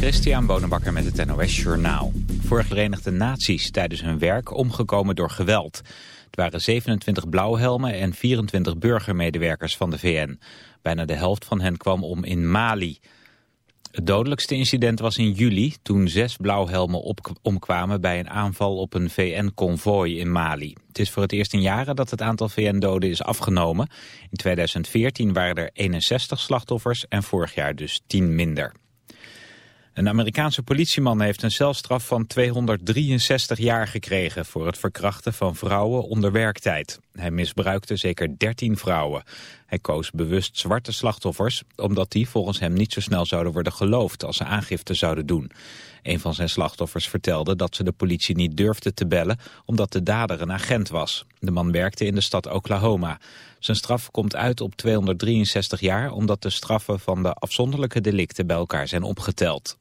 Christian Bonenbakker met het NOS Journaal. Voor Verenigde Naties tijdens hun werk omgekomen door geweld. Het waren 27 blauwhelmen en 24 burgermedewerkers van de VN. Bijna de helft van hen kwam om in Mali. Het dodelijkste incident was in juli toen zes blauwhelmen omkwamen bij een aanval op een VN-convooi in Mali. Het is voor het eerst in jaren dat het aantal VN-doden is afgenomen. In 2014 waren er 61 slachtoffers en vorig jaar dus 10 minder. Een Amerikaanse politieman heeft een celstraf van 263 jaar gekregen voor het verkrachten van vrouwen onder werktijd. Hij misbruikte zeker 13 vrouwen. Hij koos bewust zwarte slachtoffers, omdat die volgens hem niet zo snel zouden worden geloofd als ze aangifte zouden doen. Een van zijn slachtoffers vertelde dat ze de politie niet durfde te bellen, omdat de dader een agent was. De man werkte in de stad Oklahoma. Zijn straf komt uit op 263 jaar, omdat de straffen van de afzonderlijke delicten bij elkaar zijn opgeteld.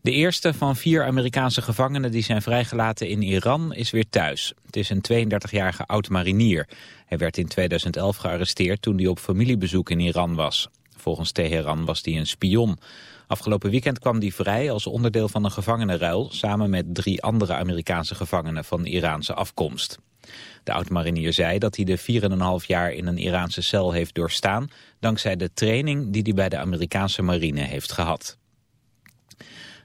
De eerste van vier Amerikaanse gevangenen die zijn vrijgelaten in Iran is weer thuis. Het is een 32-jarige oud-marinier. Hij werd in 2011 gearresteerd toen hij op familiebezoek in Iran was. Volgens Teheran was hij een spion. Afgelopen weekend kwam hij vrij als onderdeel van een gevangenenruil... samen met drie andere Amerikaanse gevangenen van Iraanse afkomst. De oud-marinier zei dat hij de 4,5 jaar in een Iraanse cel heeft doorstaan... dankzij de training die hij bij de Amerikaanse marine heeft gehad.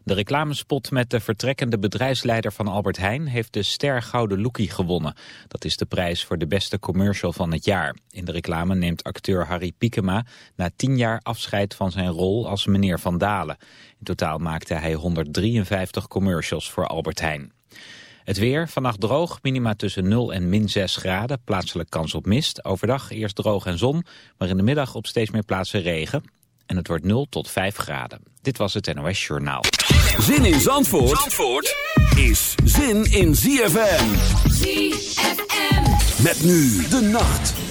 De reclamespot met de vertrekkende bedrijfsleider van Albert Heijn heeft de Ster Gouden Lookie gewonnen. Dat is de prijs voor de beste commercial van het jaar. In de reclame neemt acteur Harry Piekema na tien jaar afscheid van zijn rol als meneer Van Dalen. In totaal maakte hij 153 commercials voor Albert Heijn. Het weer, vannacht droog, minima tussen 0 en min 6 graden, plaatselijk kans op mist. Overdag eerst droog en zon, maar in de middag op steeds meer plaatsen regen. En het wordt 0 tot 5 graden. Dit was het NOS Journaal. Zin in Zandvoort, Zandvoort is zin in ZFM. ZFM. Met nu de nacht.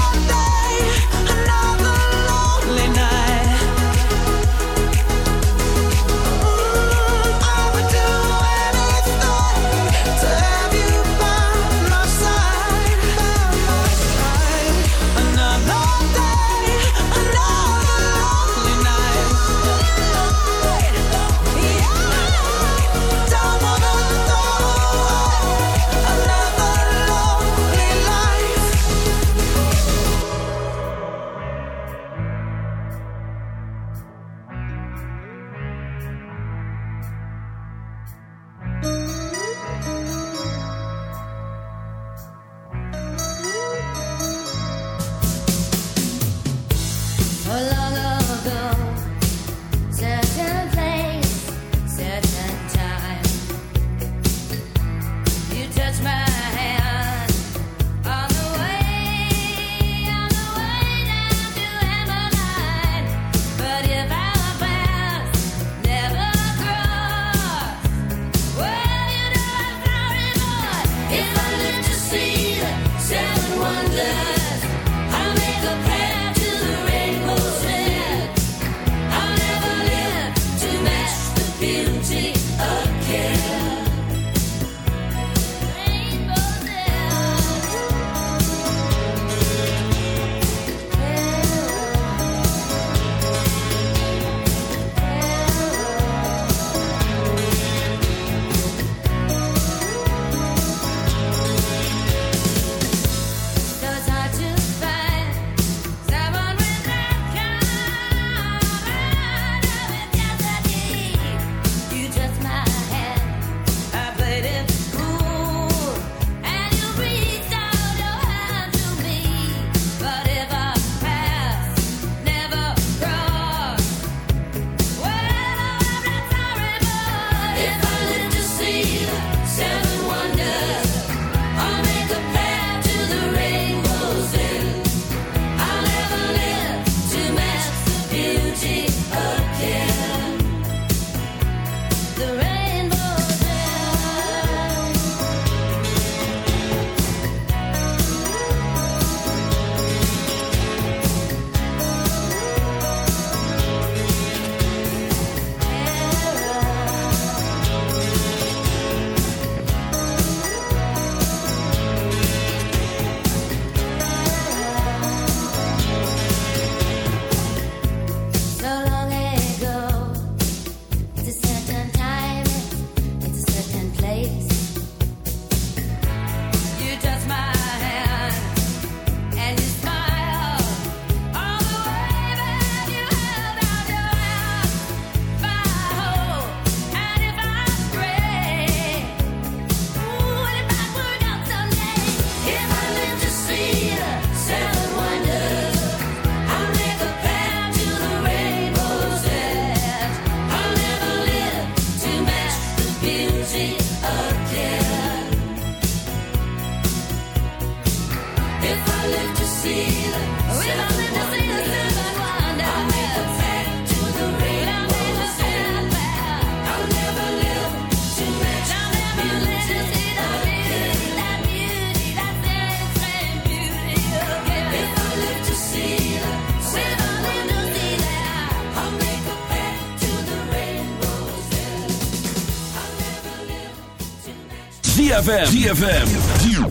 ZFM. ZFM.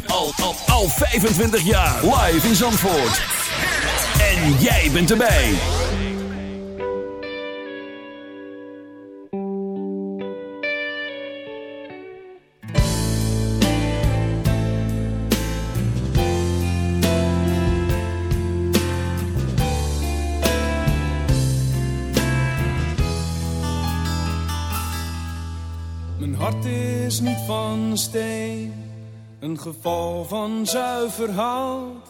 Al, al, al 25 jaar. Live in Zandvoort. En jij bent erbij. Mijn hart is niet van steen, een geval van zuiver hout.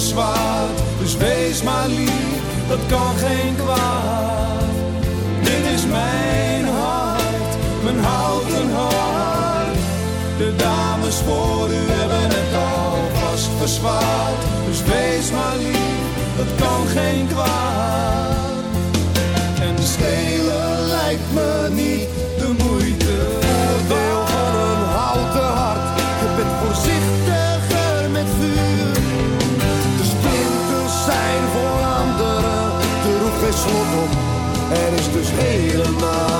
Dus wees maar lief, dat kan geen kwaad. Dit is mijn hart, mijn houten hart. De dames voor u hebben het alvast verzwaard. Dus wees maar lief, dat kan geen kwaad. En stelen lijkt me niet de moeite. Deel Er is dus helemaal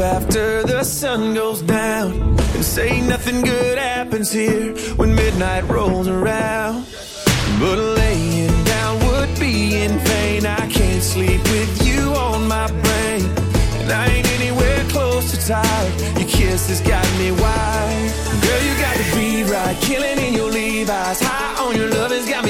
after the sun goes down. And say nothing good happens here when midnight rolls around. But laying down would be in vain. I can't sleep with you on my brain. And I ain't anywhere close to tired. Your kiss has got me wired. Girl, you got to be right. Killing in your Levi's. High on your love has got me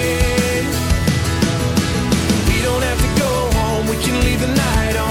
can leave the night on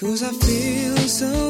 Cause I feel so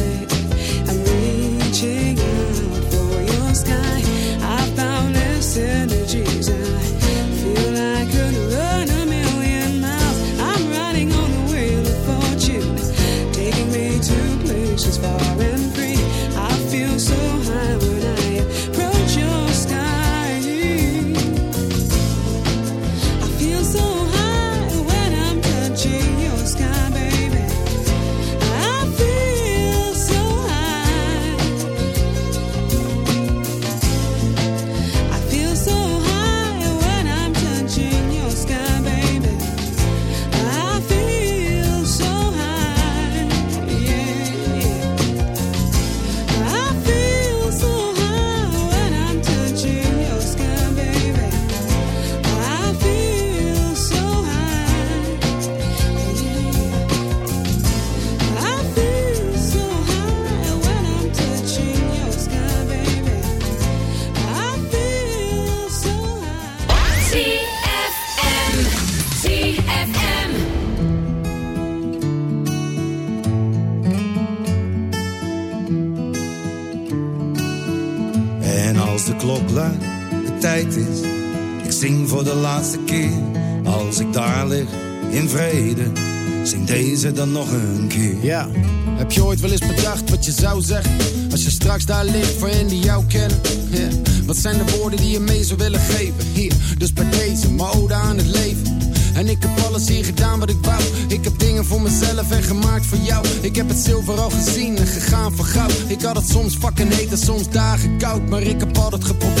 voor de laatste keer. Als ik daar lig, in vrede. Zing deze dan nog een keer. Ja, heb je ooit wel eens bedacht wat je zou zeggen? Als je straks daar ligt voor hen die jou kennen. Wat zijn de woorden die je mee zou willen geven? Hier, dus bij deze, mijn ode aan het leven. En ik heb alles hier gedaan wat ik wou. Ik heb dingen voor mezelf en gemaakt voor jou. Ik heb het zilver al gezien en gegaan voor goud. Ik had het soms fucking heet en soms dagen koud. Maar ik heb altijd geprobeerd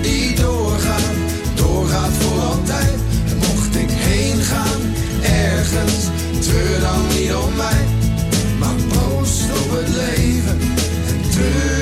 Die doorgaat, doorgaat voor altijd. En mocht ik heen gaan, ergens, treur dan niet om mij. Maar proost op het leven en treur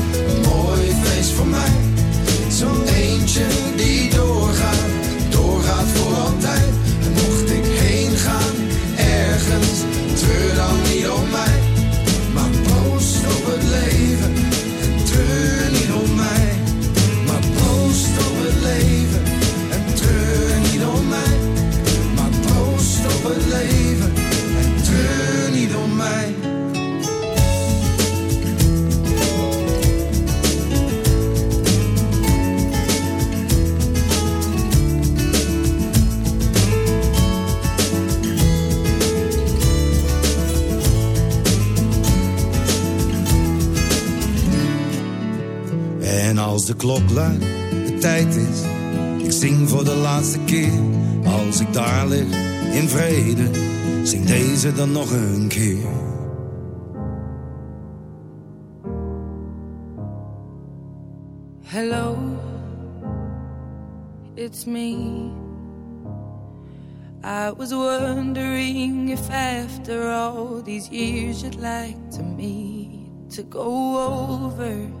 de klok luidt, de tijd is. Ik zing voor de laatste keer. Als ik daar lig, in vrede. Zing deze dan nog een keer. Hello, it's me. I was wondering if after all these years you'd like to meet to go over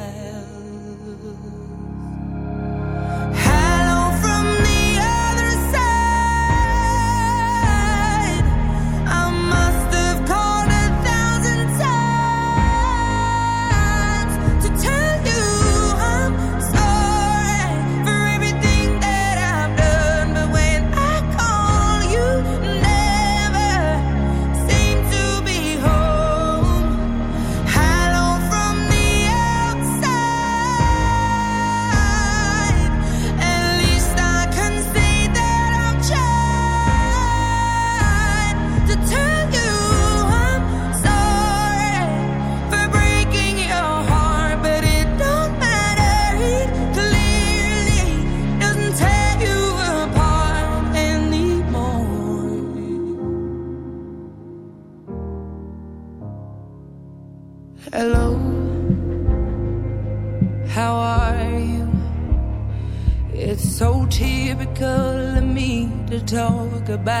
goodbye.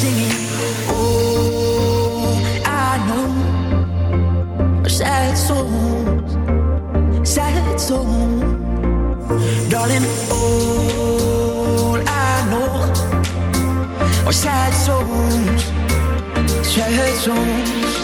singing. Oh, I know. Sad souls. Sad souls. Darling, all I know are sad souls. Sad souls.